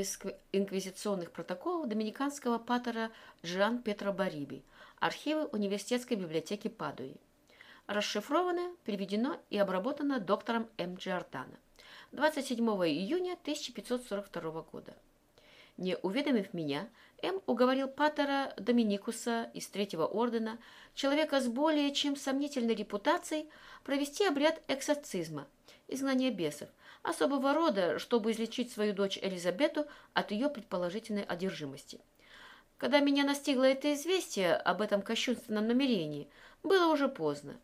из инквизиционных протоколов доминиканского патера Жан Петро Бариби, архивы университетской библиотеки Падуи. Расшифровано, переведено и обработано доктором М. Джордано. 27 июня 1542 года. Не уведомив меня, М. уговорил патера Доминикуса из Третьего Ордена, человека с более чем сомнительной репутацией, провести обряд эксорцизма, изгнания бесов, особого рода, чтобы излечить свою дочь Элизабету от ее предположительной одержимости. Когда меня настигло это известие об этом кощунственном намерении, было уже поздно.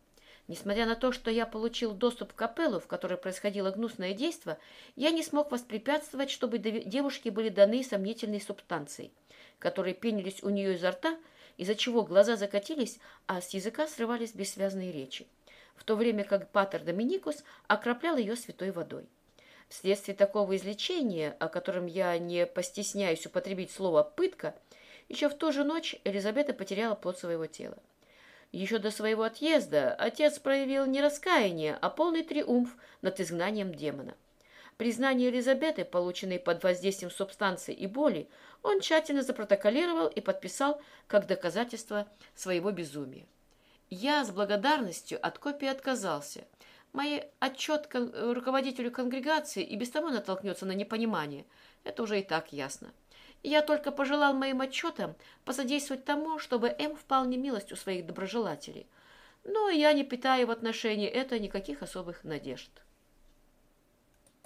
Несмотря на то, что я получил доступ в капеллу, в которой происходило гнусное действо, я не смог воспрепятствовать, чтобы девушке были даны сомнительные субстанции, которые пенились у нее изо рта, из-за чего глаза закатились, а с языка срывались бессвязные речи, в то время как Патер Доминикус окроплял ее святой водой. Вследствие такого излечения, о котором я не постесняюсь употребить слово «пытка», еще в ту же ночь Элизабета потеряла плод своего тела. Еще до своего отъезда отец проявил не раскаяние, а полный триумф над изгнанием демона. Признание Елизаветы, полученное под воздействием субстанции и боли, он тщательно запротоколировал и подписал как доказательство своего безумия. Я с благодарностью от копии отказался. Мой отчет руководителю конгрегации и без того натолкнется на непонимание. Это уже и так ясно. Я только пожелал моим отчетам посодействовать тому, чтобы М впал не милость у своих доброжелателей. Но я не питаю в отношении этого никаких особых надежд.